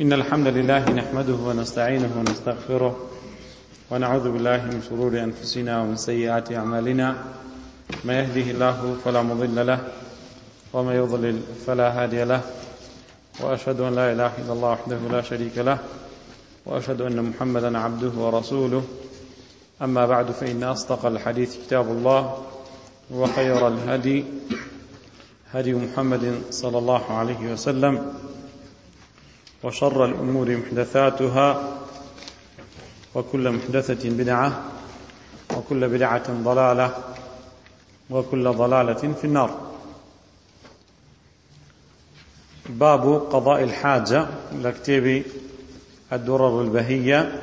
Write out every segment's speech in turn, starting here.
إن الحمد لله نحمده ونستعينه ونستغفره ونعوذ بالله من شرور أنفسنا ومن سيئات أعمالنا ما يهده الله فلا مضل له وما يضلل فلا هادي له وأشهد أن لا إله إلا الله وحده لا شريك له وأشهد أن محمدا عبده ورسوله أما بعد فإن أصدق الحديث كتاب الله وخير الهدي هدي محمد صلى الله عليه وسلم وشر الأمور محدثاتها وكل محدثة بدعة وكل بدعة ضلالة وكل ضلالة في النار باب قضاء الحاجة لكتاب الدرر البهية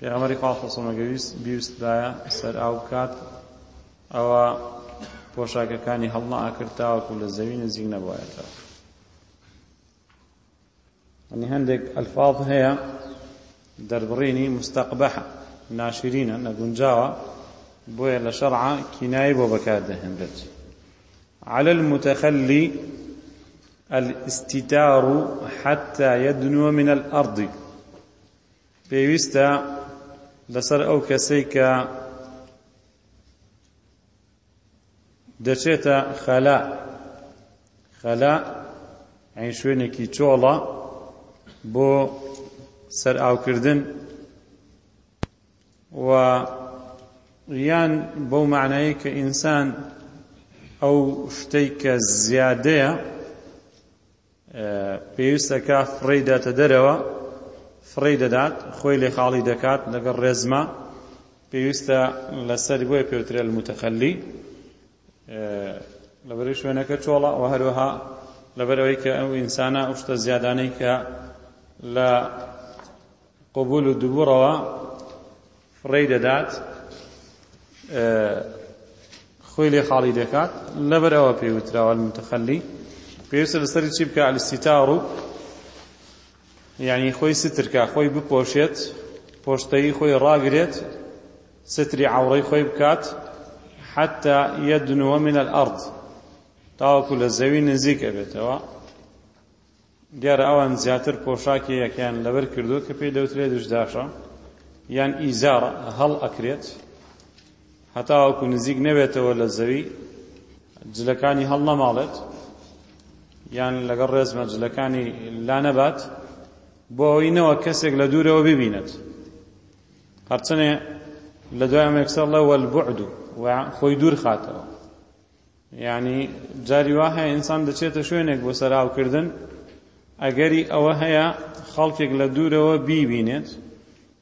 پێغەمبەری خوا صلی اللە علیە وسلم ئەگەر ویست بیوستبایە سەر ئاو بکات ئەوا پۆشاکەکانی هەڵنەئەکرد تاوەکو لە زەوی نزیک نەبوایەتەوە یعنی هەندێک ئەلفاظ هەیە دەربڕینی مستقبحە ناشرینە نەگونجاوە بۆیە لە شەرعە کینایی بۆ بەکار دەهێنرێت على المتخلي الاستتار حتى يدنو من الأرض پێویستە لەسەر ئەو کەسەی کە دەچێتە خەلا خەلا ئەین شوێنێکی چۆڵە بۆ سەر ئاوکردن و یان بەو معنایی کە ئینسان ئەو شتەی کە زیادەیە پێویستە کە فڕێی داتە دەرەوە فڕێی دەدات خۆی لێ خاڵی دەکات لەگەڵ ڕێزما پێویستە لەسەر بۆیە پێوترێ المتەخەلی لەبەر شوێنەکە چۆڵە و هەروەها لەبەرەوەی کە ئەو ئینسانە ئەو شتە زیادانەی کە لە قبول و دوبڕەوە فڕێی دەدات خۆی لێ خاڵی دەکات لەبەر ئەوە پێی وتراوە المتخلی پێویستە لەسەری چی بکە الاستتار و یعنی خۆی سترکە خۆی بپۆشێت پۆشتەی خۆی ڕاگرێت ستری عوڕی خۆی بکات حتى يدنو من الأرض تاوەکو لە زەوی نزیک ئەبێتەوە دیارە ئەوان زیاتر پۆشاکێیەکیان لەبەر کردووە کە پێی دەوترێت دشداشە یان ئیزار هەڵ ئەکرێت هەتاوەکو نزیک نەبێتەوە لە زەوی جلەکانی هەڵ نەماڵێت یان لەگەڵ ڕێزمە جلەکانی لا نەبات بۆ ئەوەی نەوە کەسێک لە دوورەوە ببینێت هەرچەنێ لە دوای ئەمێکسەر ڵە وەلبعد و خۆی دوور خاتەوە یانی جاری وا هەیە ئینسان دەچێتە شوێنێک بۆ سەراوکردن ئەگەری ئەوە هەیە خەڵکێک لە دوورەوە بیبینێت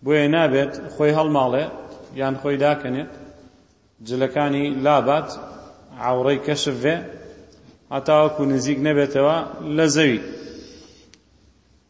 بۆیە نابێت خۆی هەڵماڵێ یان خۆی داکەنێت جلەکانی لابات عوڕەی کەشف بێ هەتاوەکو نزیک نەبێتەوە لە زەوی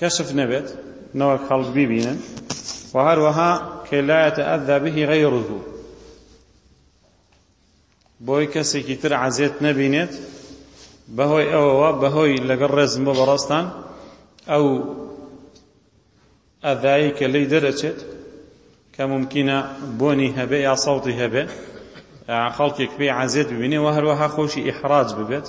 کەشف نەبێت نەوەک خەڵک بیبینن وە هەروەها کەی لا یەتەئەزا به غەیڕه بۆی کەسێکی تر عەزێت نەبینێت بەهۆی ئەوەوە بەهۆی لەگەڵ ڕێزم بۆ بەڕاستان ئەو ئەدایی کە لی دەرەچێت کە ممکنە بۆنی هەبێ یا سەوتی هەبێ خەڵکێک پێی عەزێت ببینێ و هەروەها خۆشی ئیحراج ببێت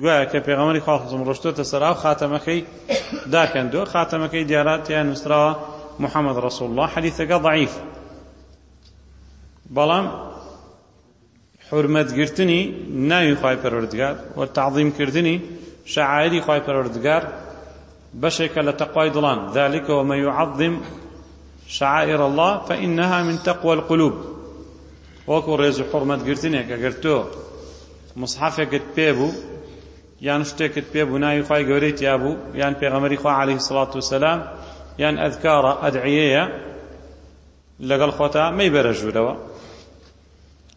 گوایە کە پێغەمبەری خوا صلی اللە علیە و سلم ڕۆشتۆتە سەر ئاو خاتەمەکەی داکەندووە خاتەمەکەی دیارە تێیا نووسراوە محمد رسول اللە حەدیثەکە ضعیف بەڵام حرمەت گرتنی ناوی خوای پەروەردگار و تعظیم کردنی شعائری خوای پەروەردگار بەشێکە لە تەقوای دڵان، ذلک ومن یعظم شعائر اللە فانها من تقوی القلوب، وەکو ڕێز و حوڕمەت گرتنێک، ئەگەر تۆ موسحەفێکت پێ بوو یان شتێکت پێ بوو ناوی خوای گەورەی تیا بوو یان پێغەمبەری خوا علیە الصلوة والسلام یان ئەذکارە ئەدعیەیە لەگەڵ خۆتا مەیبەرە ژوورەوە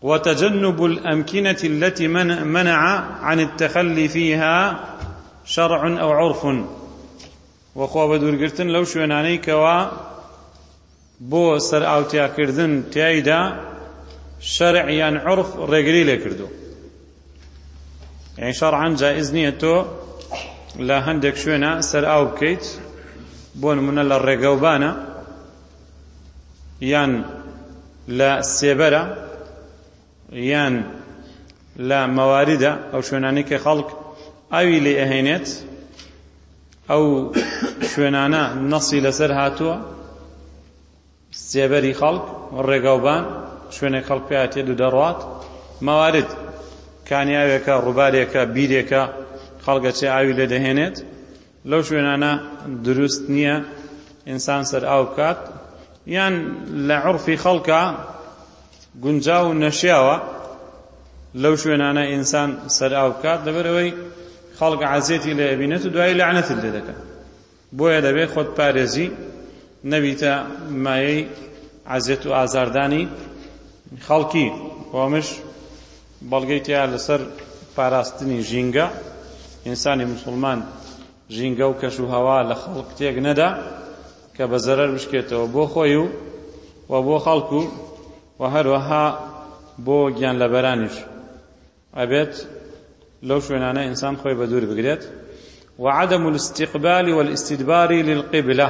وتجنب الامکنە التي منع عن التخلی فيها شرع او عرف وخوا بەدورگرتن لەو شوێنانەی کەوا بۆ سەرئاوتیاکردن تیایدا شەرع یان عرف ڕێگری لێ کردو یعنی شەڕعان جائز نییە تۆ لە هەندێک شوێنە سەر ئاو بکەیت بۆ نمونە لە ڕێگەوبانە یان لە سێبەرە یان لە مەواردە ئەو شوێنانی کە خەڵک ئاوی لێ ئەهێنێت ئەو شوێنانە نەسی لەسەر هاتووە سێبەری خەڵک ڕێگاوبان شوێنێک خەڵک پێاتێ دوو دەڕات مەوارد کانیاوێکە ڕووبارێکە بیرێکە خەڵگە چێ ئاوی لێ دەهێنێت لەو شوێنانە دروست نیە ئینسان سەر ئاو بکات یان لە عورفی خەڵکا گونجاو و نەشیاوە لەو شوێنانە ئینسان سەر ئاو بکات لەبەرەوەی خەڵک عزیەتی لێ ئەبینێت و دوایی لەعنەتت لێ دەکەن بۆیە دەبێت خۆت پارێزی نەبیتە مایەی عزیەت و ئازاردانی خەڵکی وامش بەڵگەی تیا لەسەر پاراستنی ژینگە، ئینسانی موسڵمان ژینگە و کەش و هەوا لە خەڵک تێک نەدا کە بە زەرەر بشکێتەوە بۆ خۆی و و بۆ خەڵک و و هەروەها بۆ گیانلەبەرانیش ئەبێت لەو شوێنانە ئینسان خۆی بە دوور بگرێت وعدم الاستقبال والاستدبار للقبلة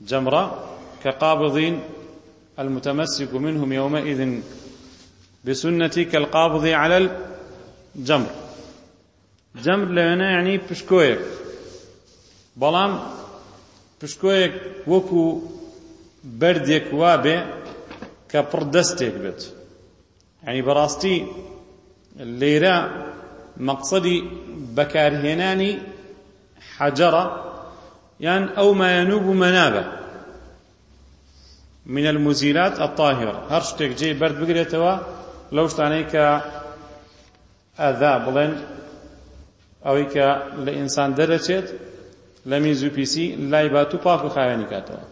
جمرة كقابض المتمسك منهم يومئذ بسنتي كالقابض على الجمر جمر لنا يعني بشكويك بلام بشكويك وكو برديك وابێ كبردستيك بيت یانی بەڕاستی لێرە مەقسەدی بەکارهێنانی حەجەڕە یان ئەو مایەنوب و مەنابە من المزیلات الطاهرە هەر شتێک جێی بەرد بگرێتەوە لەو شتانەی کە ئەذا، بڵێن ئەوەی کە لە ئینسان دەرەچێت لە میز و پیسی لای بات و پاک و خاوێنی کاتەوە.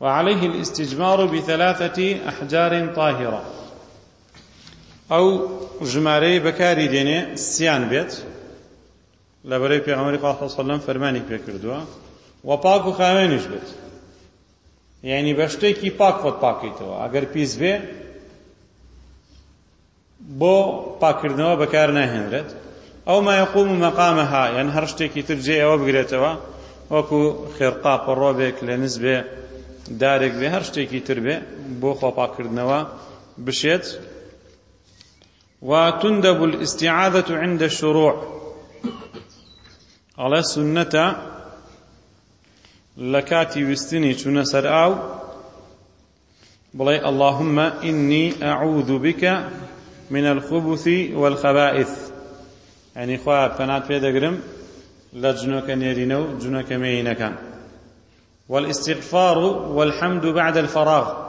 وعليه الاستجمار بثلاثة احجار طاهرة ئەو ژمارەی بەکاری دێنێ سیان بێت لەبەرەی پێغەمبەری خوا صلی الله علیه و سلم فەرمانی پێ کردووە و پاک و خاوێنیش بێت یعنی بە شتێکی پاک خۆت پاکیتەوە ئەگەر پیس بێ بۆ پاککردنەوە بەکارناهێنرێت، ئەو ما یقوم مقامها، یان هەر شتێکی تر جێی ئەوە بگرێتەوە، وەکو خێرقا، پەڕۆبێ، کلێنس بێ، دارێک بێ، هەر شتێکی تر بێ بۆ خۆپاککردنەوە بشێت. وتندب الاستعاذة عند الشروع ئەڵێ سنەتە لە کاتی ویستنی چوونە سەر ئاو بڵێ اللهم انی اعوذ بک من الخبث والخبائث یعنی خوا پەنات پێ دەگرم لە جنۆکە نێرینە و جنۆکە مێینەکان والاستغفار والحمد بعد الفراغ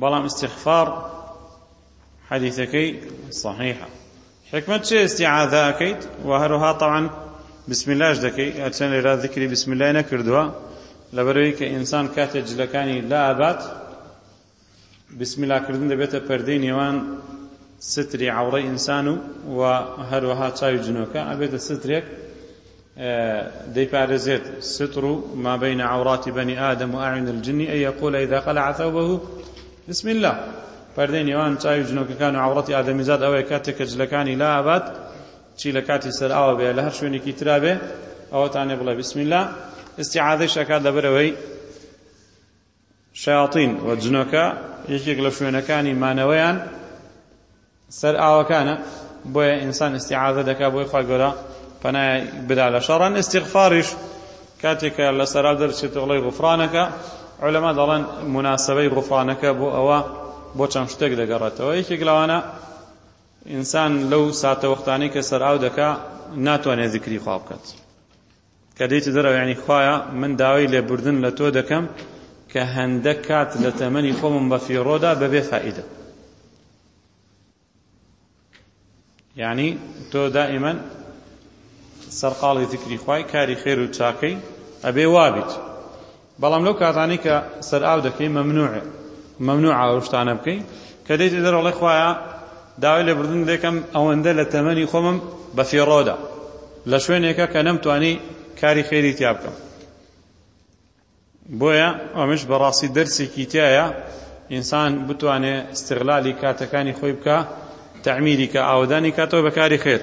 بەڵام استغفار حەدیثەکەی صحیحە حکمت چێ استعاذە ئەکەیت و هەروها طبعا بسم اللهش دەکەی هەرچەند لێرا ذکری بسم الله نەکردووە لەبەرەوەی کە ئینسان کاتێ جلەکانی لا ئەبات بسم الله کردن دەبێتە پەردەی نێوان ستری عەوڕەی ئینسان و هەروەها چاوی جنۆکە ئەبێتە سترێک دەیپارێزێت ستر و ما بین عوراتی بنی آدم و اعین الجن ان یقول اذا قلع ثوبه بسم اللە پەردەی نێوان چاوی جنۆکەکان و عوڕەتی ئادەمیزاد ئەوەیە کاتێک کە جلەکانی لا ئەبات چی لە کاتی سەر ئاوە بێ لە هەر شوێنێکی ترا بێ ئەوەتانێ بڵێ بسم اللە استعاذەش ئەکات لەبەرەوەی شەیاتین و جنۆکە یەکێک لە شوێنەکانی مانەوەیان سەر ئاوەکانە بۆیە ئینسان ئیستیعاذە دەکا بۆی خوای گەورە پەنای بدا لە شەڕان ئیستیغفاریش کاتێکە لە سەرا دەرچێت دەڵی غفرانەکە علەما دەڵێن مناسبەی غفرانەکە بۆ ئەوە بۆ چەند شتێک دەگەڕێتەوە یەکێک لەوانە ئینسان لەو ساتە وەختانی کە سەر ئاو دەکا ناتوانێت ذکری خوا بکات کە دێیتە دەرەوە یانی خوایە من داوای لێبوردن لە تۆ دەکەم کە هەندەک کات لە تەمەنی خۆمم بە فیڕۆدا بەبێ فائیدە یعنی تۆ دائیمەن سەرقاڵی ذکری خوای کاری خێر و چاکەی ئەبێ وابیت بەڵام لەو کاتانەی کە سەرئاو دەکەی مەمنوعە مەمنوعە ئەو شتانە بکەی کە دێیتە دەر ئەڵێ خوایە داوای لێبوردن دەکەم ئەوەندە لە تەمەنی خۆمم بە فیڕۆدا لە شوێنێکە کە نەمتوانی کاری خێری تیا بکەم بۆیە ئەمش بەڕاستی دەرسێکی تایە ئینسان بتوانێ استغلالی کاتەکانی خۆی بکە تعمیری کە ئاودانی کاتەوە بەکاری خێر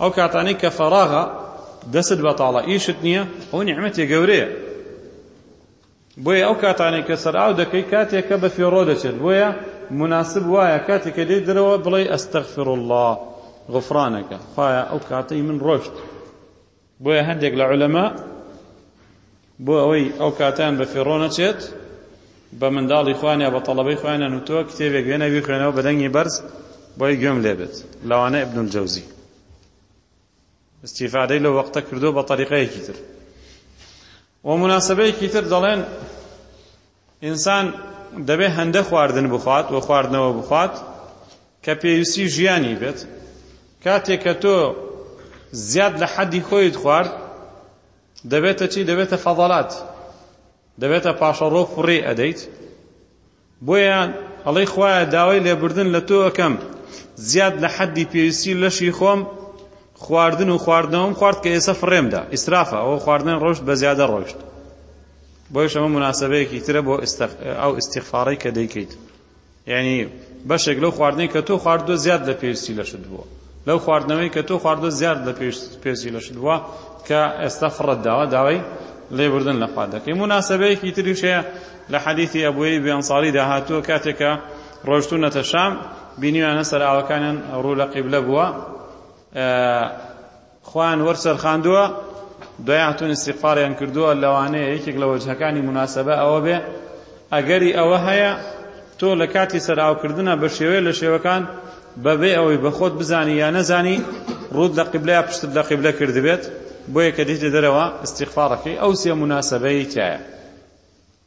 ئەو کاتانەی کە فەراغە دەستت بەتاڵە ئیشت نییە ئەو نیعمەتێ گەورەیە بۆیە ئەو کاتانێک کە سەرئاو دەکەی کاتێک کە بە فێڕۆ دەچێت بۆیە مناسب وایە کاتێک کە دێت درەوە بڵێ ئەستەغفر الله غفرانەکە خوایە ئەو کاتەی من ڕۆشت بۆیە هەندێک لە عولەما بۆ ئەوەی ئەو کاتەیان بە فیڕۆ نەچێت بە منداڵی خۆیان یا بە تەڵەبەی خۆیانیان وتووە کتێبێک بێنە بیخوێنەوە بە دەنگی بەرز بۆی گوێم لێ بێت لەوانە ابن الجوزی استیفادەی لەو وەقتە کردو بە طریقەیەکی تر و مناسبەیەکی تر دەڵێن ئینسان دەبێت هەندە خواردن بخوات و خواردنەوە بخوات کە پێویستی ژیانی بێت کاتێک کە تۆ زیاد لە حەدی خۆیت خوارد دەبێتە چی دەبێتە فەضەلات دەبێتە پاشەڕۆ فڕێ ئەدەیت بۆیە ئەڵەی خوایە داوای لێبردن لە تۆ ئەەکەم زیاد لە حەدی پێویستی لەشی خۆم خواردن و خواردنەوەم خوارد کە ئێستا فڕێمدا ئیسرافە ئەوە خواردن ڕۆشت بە زیادە ڕۆشت بۆیەش ئەمە موناسەبەیەکی ترە بۆ ئەو ئیستیغفارەی کە دەیکەیت یعنی بەشێک لەو خواردنەی کە تۆ خواردووە زیاد لە پێویستی لەشت بووە لەو خواردنەوەی کە تۆ خواردووە زیاد لە پێویستی لەشت بووە کە ئێستا فڕت داوە داوای لێبوردن لە خوا دەکەی موناسەبەیەکی تریش هەیە لە حەدیثی ئەبووی بێنساریدا هاتووە کاتێکە ڕۆشتونەتە شام بینیوانە سەر ئاوەکانیان ڕوو لە قیبلە بووە خۆیان وەرچەرخاندووە دوای هاتوون استیغفاریان کردووە لەوانەیە یەکێک لە وەجهەکانی مناسبە ئەوە بێ ئەگەری ئەوە هەیە تۆ لە کاتی سەرئاوکردنە بە شێوەیە لە شێوەکان بەبێ ئەوەی بەخۆت بزانی یا نەزانی ڕوود لە قیبلە پشتت لە قیبلە کردبێت بۆیە کە دیتە دەرەوە استیغفارەکەی ئەو سێ مناسبەیە تایە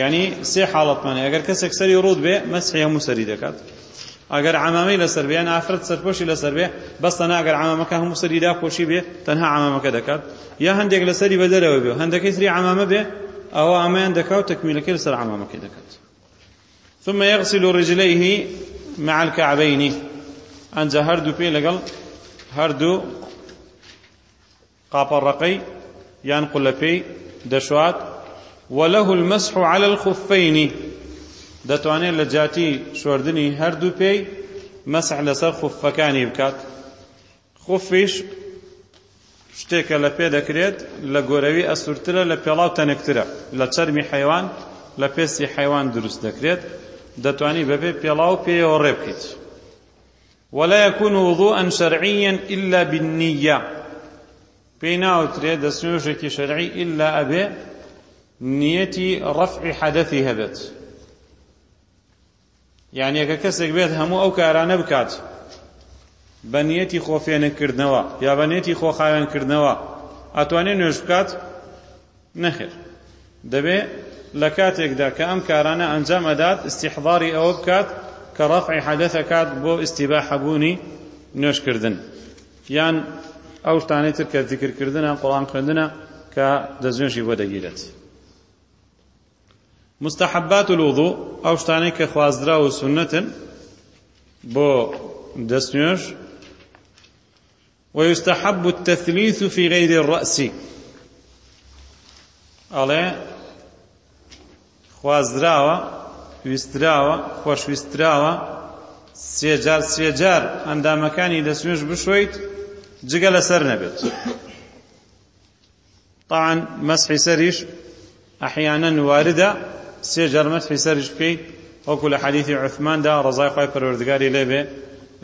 یانی سێ حاڵەتمان هەیە ئەگەر کەسێک سەری ڕووت بێ مەسحی هەموو سەری دەکات ئەگەر عەمامەی لەسەر بێ یان ئافرەت سەرپۆشی لەسەر بێ بەس تەنها ئەگەر عەمامەکە هەموو سەری داپۆشی بێ تەنها عەمامەکە دەکات یا هەندێک لەسەری بە دەرەوە بێ هەندەکەی تری عەمامە بێ ئەوە ئەمەیان دەکا و تەکمیلەکەی لەسەر عەمامەکەی دەکات ثم يغسل رجليه مع الكعبين ئەنجا هەردوو پێ لەگەڵ هەردوو قاپە ڕەقەی یان قولەپێی دەشوات، وله المسح علی الخفین، دەتوانێت لە جیاتی شۆردنی هەردوو پێی مەسح لەسەر خوفەکانی بکات، خوفیش شتێکە لە پێ دەکرێت لە گۆرەوی ئەستورترە لە پێڵاو تەنکترە لە چەرمی حەیوان لە پێستی حەیوان دروست دەکرێت دەتوانی بەبێ پێڵاو پێیەوە ڕێبکەیت. ولا يكون وضوءا شرعيا الا بالنية پێی ناوترێ دەستنوێژێکی شەرعی ئللا ئەبێ نیەتی ڕەفعی حەدەثی هەبێت یعنی ئەگە کەسێک بێت هەموو ئەو کارانە بکات بە نیەتی خۆفێنکردنەوە یا بە نیەتی خۆخاوێنکردنەوە ئەتوانێت نوێژ بکات نەخێر دەبێ لە کاتێکدا کە ئەم کارانە ئەنجام ئەدات ئیستیحضاری ئەوە بکات کە ڕەفعی حەدەث ئەکات بۆ ئیستیباحە بوونی نوێژ کردن یان ئەو شتانەی تر کە ذیکر کردنە قورئان خوێندنە کە دەستنوێژی بۆ دەگیرێت مستحبات الوضوء ئەو شتانەی کە خوازدرا و سنەتن بۆ دەستنوێژ ویستحب التثلیث فی غیر الرأس ئەڵێ خوازراوە ویستراوە خۆشویستراوە سێجار سێجار ئەندامەکانی لە سوێش بشۆیت جگە لەسەر نەبێت طبعا مسحی سەریش احیانا واردە سێ جار مسحی سەریش بکەی وەکو لە حەدیثی عثمان دا ڕەزای خوای پەروەردگاری لێبێ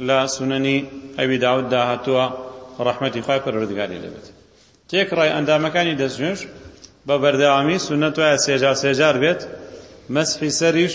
لە سنەنی ئەبی داود دا هاتووە ڕەحمەتی خوای پەروەردگاری لێبێت تێکڕای ئەندامەکانی دەستنوێش بە بەردەوامی سنەت وایە سێجار سێجار بێت مسحی سەریش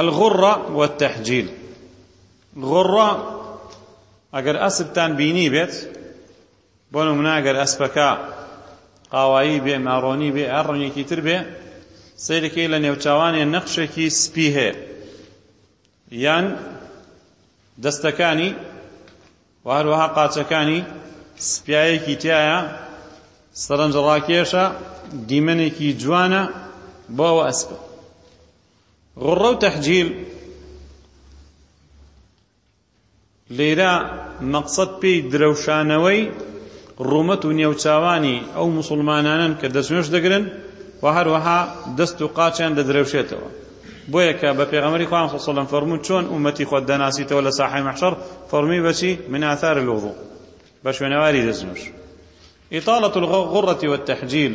الغرە والتحجیل غرە ئەگەر ئەسپتان بینی بێت بۆ نمونە ئەگەر ئەسپەکە قاوایی بێ مارۆنی بێ هەر ڕەنگێکی تر بێ سەیرەکەی لە نێوچاوانێ نەخشێکی سپی هەیە یان دەستەکانی و هەروەها قاچەکانی سپیایەکی تایە سەرنجڕاکێشە دیمەنێکی جوانە بۆ ئەوە ئەسپە غڕە و تەحجیل لێرە مەقسەد پێی درەوشانەوەی ڕوومەت و نێوچاوانی ئەو موسڵمانانن کە دەستنوێژ دەگرن و هەروەها دەست و قاچیان دەدرەوشێتەوە بۆیە کە بە پێغەمەری خوان سەلم فەرموو چۆن ئومەتی خۆت دەناسیتەوە لە ساحی مەحشەر فەرمی بەچی من آثار الوضوء بە شوێنەواری دەستنوێژ إطالة الغرة والتحجيل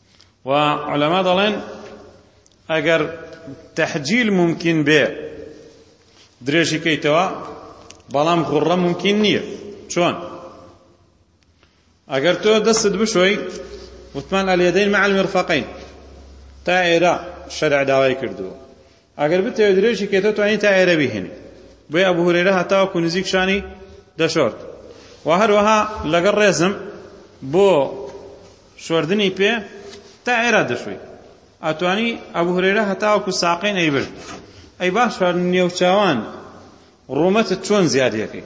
و عولەما دەڵێن ئەگەر تەحجیل ممکن بێ درێژی کەیتەوە بەڵام غڕە ممکن نییە چۆن ئەگەر تۆ دەستت بشۆی وتمان ئەلیەدەین مع المرفقین تا ئێرە شەرع داوای کردووە ئەگەر بتەوێ درێژی کەیتەوە توانی تا ئێرە بیهێنی بۆیە ئەبو هورێرە هەتاوەکو نزیک شانی دەشۆرد و هەروەها لەگەڵ ڕێزم بۆ شۆردنی پێ تا ئێرە دەشوی ئەتوانی ئەبو هورێرە هەتاوەکو ساقین ئەیبرد ئەی باش نێوچاوان ڕوومەتت چۆن زیادیەکەی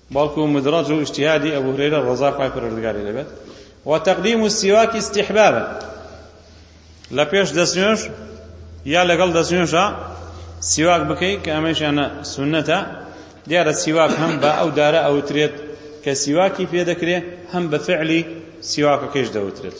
بەڵکو مدرەج و ئیجتیهادی ئەبو هورەیرە ڕەزا خوای پەروەردگاری لێبێت و تەقدیم السواک استحبابا لە پێش دەستنوێژ یا لەگەڵ دەستنوێژە سیواک بکەیت کە ئەمەشیانە سونەتە دیارە سیواک هەم بە ئەو دارە ئەوترێت کە سیواکی پێ دەکرێت هەم بە فعلی سیواکەکەش دەوترێت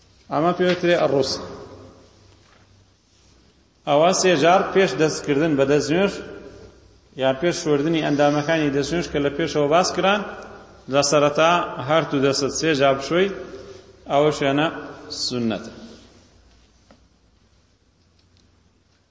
ئەمە پێ وترێ ئەڕوس. ئەوە سێ جار پێش دەستکردن بە دەستنوێژ یان پێش شوردنی ئەندامەکانی دەستنوێژ کە لە پێشەوە باس کران لە سەرەتا هەرتو دەستت سێ جار بشۆی ئەوە شوێنە سنەتە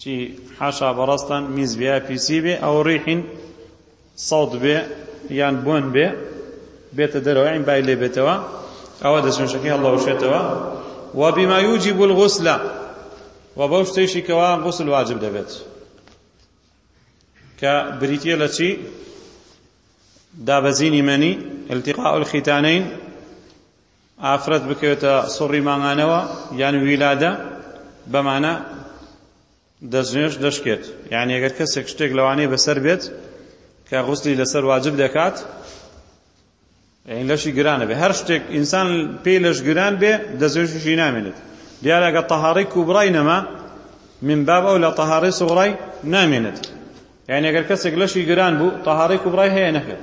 چی حاشا بەڕەزتان میز بێ یا پیسی بێ ئەو ڕیحین سەوت بێ یان بۆن بێ بێتە دەرەوە عین بای لێ بێتەوە ئەوە دەستنوێژەکەی هەڵدەوەشێتەوە و بما یوجب الغسل و بەو شتەیشی کەوا غسل واجب دەبێت کە بریتیە لە چی دابەزینی مەنی التقاء الختانین ئافرەت بکەوێتە سوڕی مانگانەوە یان ویلادە بەمانە دەستنوێژ دەشکێت یعنی ئەگەر کەسێک شتێک لەوانەیە بەسەر بێت کە غوسلی لەسەر واجب دەکات یعنی لەشی گرانە بێ هەر شتێک ئینسان پێی لەش گران بێ دەستنوێژیشی نامێنێت دیارە ئەگەر تەهارەی کوبڕای نەما من باب ئەو لە تەهارەی سوڕای نامێنێت یعنی ئەگەر کەسێک لەشی گران بوو تەهارەی کوبڕای هەیە نەکرد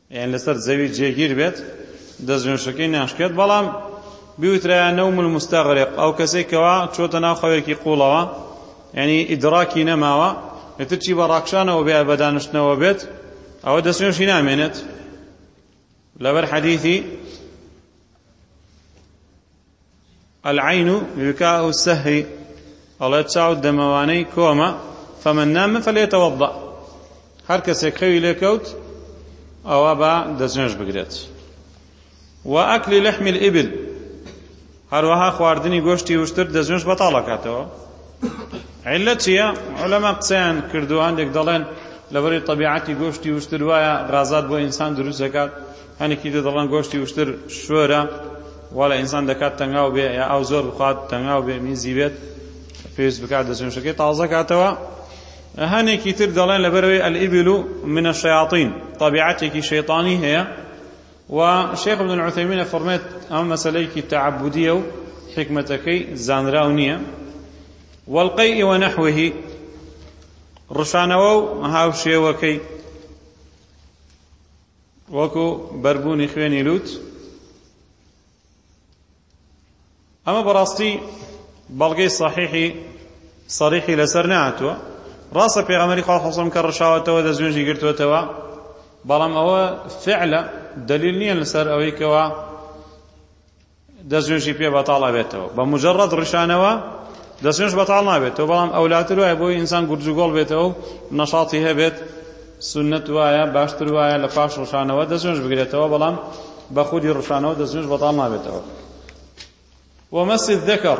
یان لەسەر زەوی جێگیر بێت دەستنوێژەکەی ناشکێت، بەڵام بیوترایە نوم المستغرق، ئەو کەسەی کەوا چۆتە ناو خەوێکی قوڵەوە یانی ئیدراکی نەماوە ئیتر چی بە ڕاکشانەوە بێ بە دانشتنەوە بێت ئەوە دەستنوێژی نامێنێت لەبەر حەدیثی العین بکاء السهر ئەڵێ چاو دەمەوانەی کۆمە فمن نام فلیتوضا هەر کەسێک خەوی لێکەوت ئەوە با دەستنوێژ بگرێت و ئەکلی لەحمی الئبل هەروەها خواردنی گۆشتی وشتر دەستنوێژ بەتاڵەکاتەوە علە چییە؟ علەما قسەیان کردو هەندێک دەڵێن لەبەری طبیعەتی گۆشتی وشتر وایە غازات بۆ ئینسان دروست دەکات هەنێکی تر دەڵێن گۆشتی وشتر شۆرە وا لە ئینسان دەکات تەنگاو بێ یا ئاو زۆر بخوات تەنگاو بێ میزی بێت پێویست بکات دەستنوێژەکەی تازە کاتەوە هەنێکی تر دەڵێن لەبەرەوەی الابل من الشیاطین طبیعەتێکی شەیطانی هەیە و شیخ ابن العثیمین فەرمێت ئەم مەسەلەیەکی تعبدیە و حکمەتەکەی زانراو نییە والقیء ونحوه ڕشانەوە و هاوشێوەکەی وەکو بەربوونی خوێنی لووت ئەمە بەڕاستی بەڵگەی صحیحی صریحی لەسەر نهاتووە ڕاستە پێغەمەری خوا حەسەم کە ڕشاوەتەوە دەستێژی گرتووەتەوە بەڵام ئەوە فعلە دلیل نییە لەسەر ئەوەی کەوا دەستنوێژی پێ بەتاڵ ئەبێتەوە بە مجرد ڕشانەوە دەستنوێژ بەتاڵ نابێتەوە بەڵام ئەولاتر وایە بۆی ئینسان گورجوگۆڵ بێتەوە و نەشاتی هەبێت سنت وایە باشتر وایە لە پاش ڕشانەوە دەستنوێژ بگرێتەوە بەڵام بە خودی ڕشانەوە دەستنوێژ بەتاڵ نابێتەوە ومەسی الذەکەڕ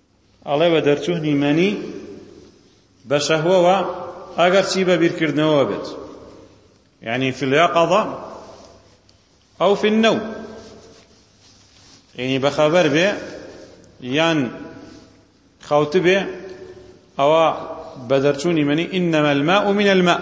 ئەڵێ بە دەرچوونی مەنی بە شەهوەوە ئەگەرچی بە بیرکردنەوە بێت یعنی فی اليقظە ئەو فی النوم یعنی بەخەبەر بێ یان خەوت بێ ئەوە بە دەرچوونی منی ئینەمە الماء من الماء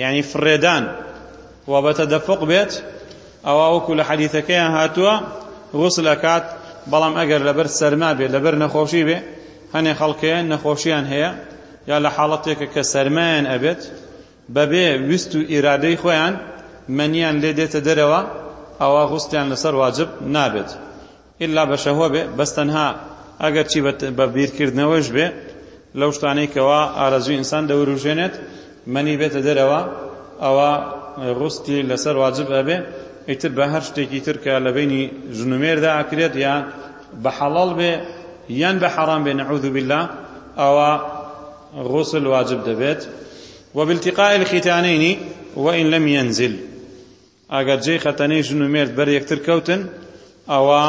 یانی فڕێدان و بە تەدەفوق بێت ئەوا وەکو لە حەدیثەکەیان هاتووە غسل ئەکات بەڵام ئەگەر لەبەر سەرما بێت لەبەر نەخۆشی بێ هەنێ خەڵکەیان نەخۆشیان هەیە یا لە حاڵەتێکە کە سەرمایان ئەبێت بەبێ ویست و ئیرادەی خۆیان مەنیان لێ دێتە دەرەوە ئەوە غوستیان لەسەر واجب نابێت ئیلا بە شەهوە بێ بەس تەنها ئەگەرچی بە بیرکردنەوەش بێ لەو شتانەی کەوا ئارەزوی ئینسان دەوروژێنێت مەنی بێتە دەرەوە ئەوا غوسلی لەسەر واجب ئەبێ ئیتر بە هەر شتێکی تر کە لە بینی ژن و مێردا ئەکرێت یا بە حەڵاڵ بێ یان بە حەڕام بێ نعوذ بالله ئەوا غسل واجب دەبێت وبالتقاء الختانين وإن لم ينزل ئەگەر جێی خەتەنەی ژن و مێرد بەر یەکتر کەوتن ئەوا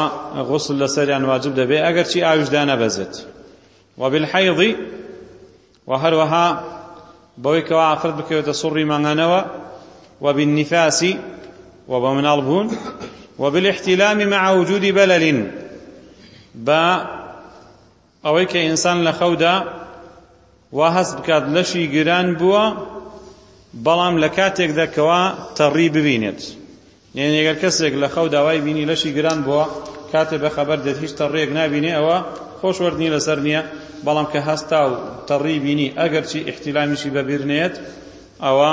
غسل لەسەریان واجب دەبێت ئەگەرچی ئاویش دانەبەزێت وبالحیض و هەروەها بەوەی کەوا ئافرەت بکەوێتە سوڕی مانگانەوە وبالنفاسی و بە مناڵ بوون وبالاحتلام مع وجود بلل بە ئەوەی کە ئینسان لە خەودا وا هەست بکات لەشی گران بووە بەڵام لە کاتێکدا کەوا تەڕی ببینێت یعنی ئەگەر کەسێک لە خەودا وای بینی لەشی گران بووە کاتێ بە خەبەر دێت هیچ تەڕێک نابینێ ئەوە خۆش وەردنی لەسەر نییە بەڵام کە هەستا و تەڕی بینی ئەگەرچی ئیحتیلامیشی بەبیرنێت ئەوە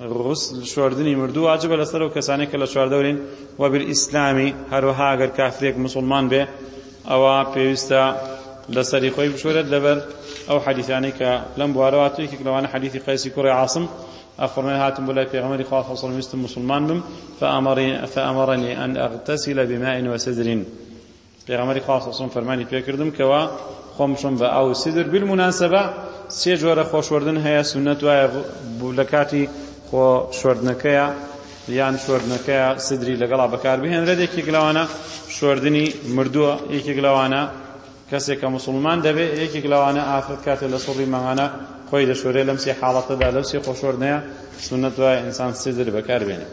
غوسل شۆردنی مردوو واجبە لەسەر ئەو کەسانەی کە لە چواردەورین و بیر ئیسلامی هەروەها ئەگەر کافرێک موسڵمان بێ ئەوا پێویستە لەسەری خۆی بشۆرێت لەبەر ئەو حەدیثانەی کە لەم بوارەوە هاتوو یەکێک لەوانە حەدیثی قەیسی کوڕی عاصم ئەفەرمێ هاتم بۆ لای پێغەمبەری خوا صلی الله علیه و مسلمان بم فأمرني أن أغتسل بماء وسدر پێغەمبەری خوا صلی اللە علیە وسلم فەرمانی پێکردم کەوا خۆم بشۆم بە ئاو سدر بالمناسبە سێ جۆرە خۆشوەردن هەیە سنەت وایە لە کاتی خۆ شوردنەکەیە یان شوردنەکەیە سدری لەگەڵا بەکار بهێنرێت یەکێک لەوانە شوردنی مردووە یەکێک لەوانە کەسێک کە مسلمان دەبێ یەکێک لەوانە ئافرەت کاتێ لە سوڕی مەهانە خۆی دەشورێ لەم سێ حاڵەتەدا لەو سێ خۆشوردنەیە سنەت وایە ئینسان سدر بەکار بێنێت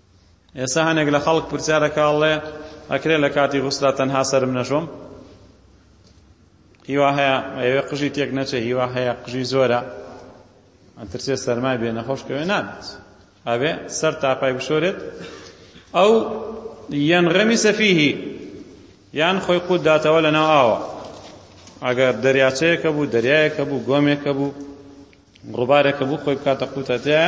ئێستا هەنێک لە خەڵک پرسیار ئەکا ئەڵێ ئەکرێ لە کاتی غوسلا تەنها سەرم نەشۆم هیوا هەیە ئەوێ قژی تێک نەچێ هیوا هەیە قژی زۆرە ئەترسێ سەرمای بێ نەخۆش کەوێ نابێت ئەبێ سەر تاپای بشۆرێت ئەو یەنغەمی سەفیهی یان خۆی قوت داتەوە لەناو ئاوە ئەگەر دەریاچەیەکە بوو دەریایەکە بوو گۆمێکە بوو ڕووبارێکە بوو خۆی بکاتە قوتەتەیە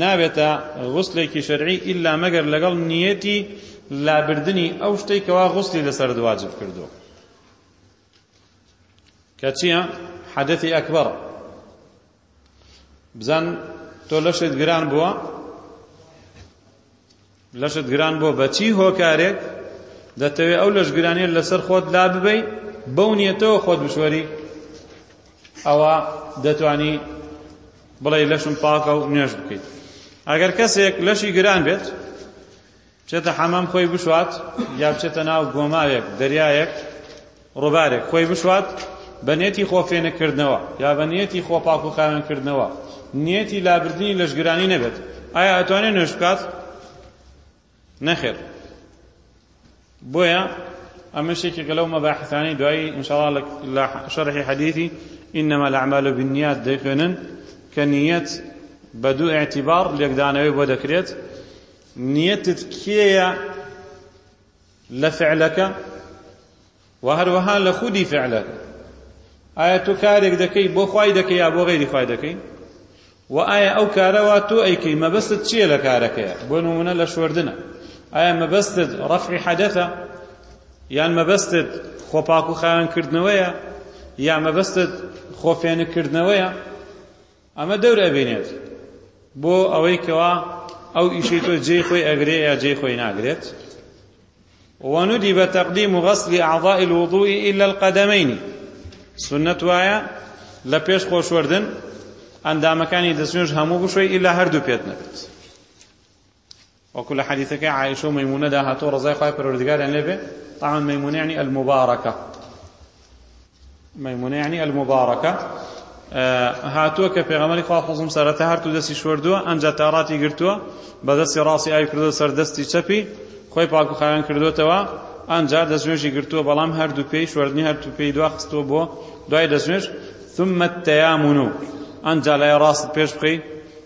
نابێتە غوسلێکی شەرعی ئیلا مەگەر لەگەڵ نیەتی لابردنی ئەو شتەی کەوا غوسلی لەسەرت واجب کردووە کە چییە حەدەتی ئەکبەر بزان تۆ لەشت گران بووە لەشت گران بووە بە چی هۆکارێک دەتەوێت ئەو لەشگرانیە لەسەر خۆت لا ببەی بەو نیەتەوە خۆت بشوەری ئەوە دەتانی بڵێ لەشم پاکە و نوێژ بکەیت ئەگەر کەسێک لەشی گران بێت بچێتە حەمام خۆی بشوات یا بچێتە ناو گۆماوێک دەریایەک ڕووبارێک خۆی بشوات بە نیەتی خۆ فێنک کردنەوە یا بە نیەتی خۆ پاک و خاوێن کردنەوە نیەتی لابردنی لەشگرانی نەبێت ئایا ئەتوانێت نوێژ بکات؟ نەخێر بۆیە ئەمە شێکێکە لەو مەباحثانی دوایی انشاءڵ لە شەرحی حەدیثی ئینەمە لە عمال و بنیات دەیخوێنن کە نیەت بە دوو اعتیبار لێکدانەوەی بۆ دەکرێت نیەتت کێیە لە فعلەکە و هەروەها لە خودی فعلەکە ئایا تۆ کارێک دەکەی بۆ خوای دەکەی یا بۆ غیری خوای دەکەی و ئایا ئەو کارەوە تۆ ئەیکەی مەبەستت چییە لە کارەکەیە بۆ نمونە لە شوردنە ئایا مەبەستت ڕەفعی حەدەثە یان مەبەستت خۆپاک و خاوێنکردنەوەیە یا مەبەستت خۆفێنکردنەوەیە ئەمە دەور ئەبینێت بۆ ئەوەی کەوا ئەو ئیشەی تۆ جێی خۆی ئەگرێ یا جێی خۆی ناگرێت وندب تقديم غسل أعضاء الوضوء إلا القدمين سنة وايا لبيش خوش وردن ئەندامەکانی دەستنوێژ هەموو بشوی ئیلا هەردوو پێت نەبێت وەکو لە حەدیثەکەی عائیشە و مەیمونەدا هاتووە ڕەزای خوای پەروەردگاریان لێ بێ طبعا مەیمونە یعنی المبارکە مەیمونە یعنی المبارکە هاتووە کە پێغەمەری خوا حەزم سەرەتا هەر تو دەستی شوردووە ئەمجا تاڕاتی گرتووە بە دەستی ڕاستی ئاوی کردو سەر دەستی چەپی خۆی پاکو خاوێن کردوتەوە ئەمجا دەستنوێژی گرتووە بەڵام هەردوو پێی شوردنی هەردوو پێی دوا خستووە بۆ دوای دەستنوێژ ثم التيامن ئەمجا لای ڕاست پێش بخەی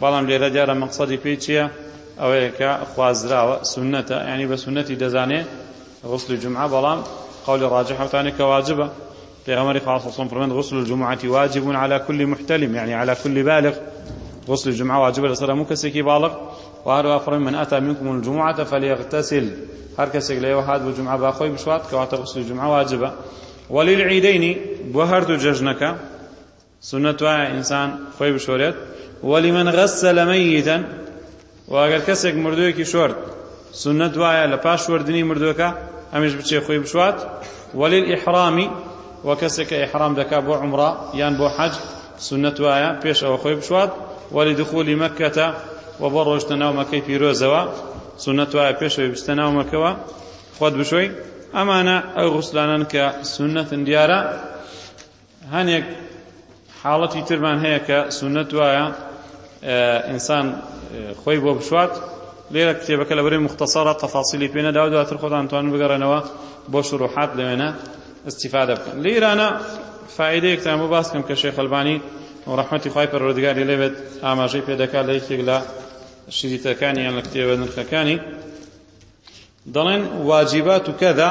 بەڵام لێرە دیارە مەقسەدی پێی چییە؟ ئەوەیە کە خوازراوە، سوننەتە، یانی بە سوننەتی دەزانێ غوسلی جومعە، بەڵام قەولی ڕاجح ئەوتانەی کە واجبە، پێغەمبەری خوا صلی اللە علیه و سلم فەرموویان غسل الجمعة واجب علی کل محتلم یعنی علی کل بالغ غسل جمعە واجبە لەسەر هەموو کەسێکی باڵغ و هەروە فەرمی من ئەتا منکم الجمعة فلیغتسل هەر کەسێک لەێوە هات بۆ جمعە با خۆی بشوات کەواتە غسل جمعە واجبە وەلیل عیدەینی بۆ هەردوو جەژنەکە سوننەت وایە ئینسان خۆی بشۆرێت، ولمن غسل میتا، و ئەگەر کەسێک مردووێکی شۆرد سوننەت وایە لە پاش شۆردنی مردووەکە ئەمیش بچێ خۆی بشوات، وللاحرام، و کەسێک کە ئیحرام دەکا بۆ عومڕە یان بۆ حەج سوننەت وایە پێش ئەوە خۆی بشوات، ولدخول مکە، و بۆ ڕۆشتنە ناو مەکەی پیرۆزەوە سوننەت وایە پێش ئەوەی بچتە ناو مەکەوە خۆت بشۆی، ئەمانە ئەو غوسلانەن کە سوننەتن دیارە. هەنێک حاڵەتی ترمان هەیە کە سوننەت وایە ئینسان خۆی بۆ بشوات لێرە کتێبەکە لەبەرەی مختصرە تەفاسیلی پێ نەداوە دواتر خۆتان توانن بگەڕێنەوە بۆ شروحات لەوێنە استفادە بکەن لە ئیرانە فائیدەیەکتان بۆ باس کەم کە شێخ ئەلبانی و ڕەحمەتی خوای پەروەردگاری لێ بێت ئاماژەی پێ دەکات لە یەکێک لە شریتەکانی یان لە کتێبە نرخەکانی دەڵێن واجبات و کەدا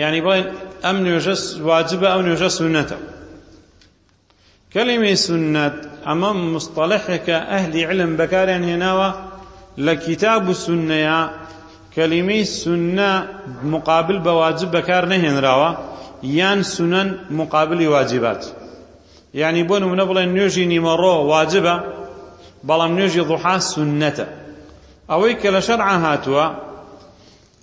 یانی بڵێن ئەم نوێژە واجبە ئەو نوێژە سونەتە کەلیمەی سونەت ئەمە مستەڵحێکە ئەهلی علم بەکاریان هێناوە لە کتاب و سنەیە کەلیمەی سنە مقابل بە واجب بەکار نەهێنراوە یان سنەن مقابلی واجبات یعنی بۆ نمونە بڵێن نوێژی نیمەڕۆ واجبە بەڵام نوێژی ضحا سنەتە ئەوەی کە لە شەرع هاتووە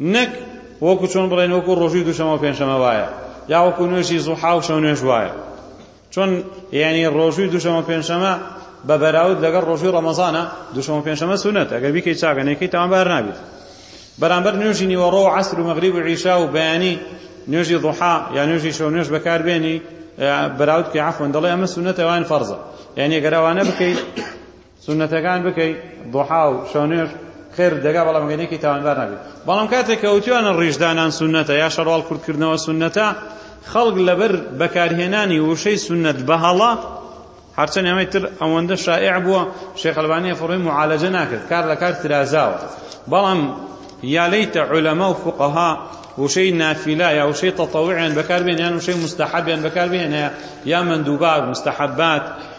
نەک وەکو چۆن بڵێن وەکو ڕۆژووی دووشەمە و پێنجشەمە وایە یا وەکو نوێژی زوحا و شەونوێژ وایە چۆن یعنی ڕۆژووی دووشەمە و پێنجشەمە بە بەراود لەگەڵ ڕۆژووی ڕەمەزانە دووشەمە و پێنجشەمە سونەت ئەگەر بیکەی چاکە نەیکەی تاوان بار نابێت بەرامبەر نوێژی نیوەڕۆ و عەسر و مەغریب و عیشا و بەیانی نوێژی ضحا یا نوێژی شەونوێژ بەکاربێنی بەراود کە عەفوەن دەڵێ ئەمە سونەتە وان فەرزە یعنی ئەگەر ئەوانە بکەی سونەتەکان بکەی ضحا و شەونوێژ خێرت دەگا بەڵام گەنێکی تاوانبار نابیت بەڵام کاتێک کە وتویانە ڕیشدانان سونەتە یا شەڕواڵ کورتکردنەوە سونەتە خەڵک لەبەر بەکارهێنانی وشەی سونەت بەهەڵە هەرچەند ئەمەی تر ئەوەندە شائع بووە شێخ البانی فڕی معالجە ناکرد کار لە کار ترازاوە بەڵام یا لیت علما و فقها وشەی نافیلا یا وشەی تطوعیان بەکاربێن یان وشەی مستحبیان بەکاربێنە یا مندوبات مستحبات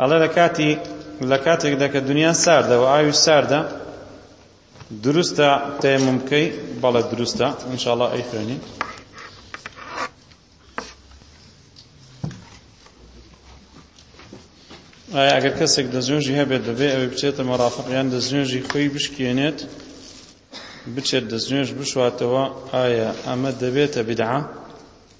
ئەڵێ لە کاتی لە کاتێکدا کە دنیا ساردە و ئاوی ساردە دروستە تەیمم بکەی بەڵێ دروستە انشاءڵە ئەی خوێنی ئایا ئەگەر کەسێک دەستنوێژی هەبێت دەبێ ئەوەی بچێتە مەرافق یان دەستنوێژی خۆی بشکێنێت بچێت دەستنوێژ بشواتەوە ئایا ئەمە دەبێتە بدعە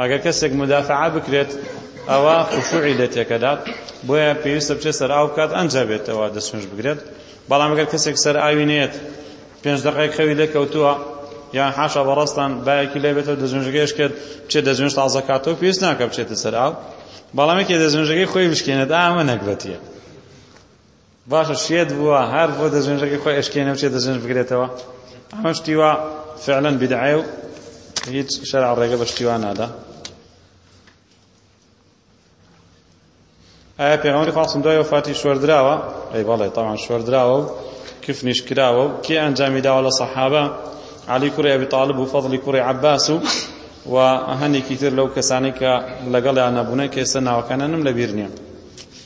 ئەگەر کەسێک مودافەعە بکرێت ئەوا خشوعی لێ تێکەدات بۆیە پێویستە بچێت سەر ئاو بکات ئەنجا بێتەوە دەست نوێژ بگرێت بەڵام ئەگەر کەسێک سەر ئاوی نێت پێنج دقەیەک خەوی لێ کەوتووە یان حاشا بەڕاستان بایەکی لێ بێتەوە دەستنوێژەکەیش کرد بچێت دەستنوێژ تازە کاتەوە پێویست ناکە بچێتە سەر ئاو بەڵام یەکێ دەستنوێژەکەی خۆی بشکێنێت ئامە نەگبەتیە باشە شێت بووە هەر بۆ دەستنوێژەکەی خۆی ئەشکێنێ و چێ دەستنوێژ بگرێتەوە ئەمە شتی وا فعلا بدعەیە و هیچ شەرع ڕێگە بە شتی وا نادا ئایا پێغەمبەری خاصم دوای وفاتی شوەردراوە ئەی بەڵێ طبعا شوەردراوە و کفنیش کراوە و کێ ئەنجامی داوە لە سەحابە علی کوڕی ئەبی طالب و فەضلی کوڕی عباس و و هەنێکی تر لەو کەسانی کە لەگەڵیان نەبوونە کێسە ناوەکانەنم لەبیر نییە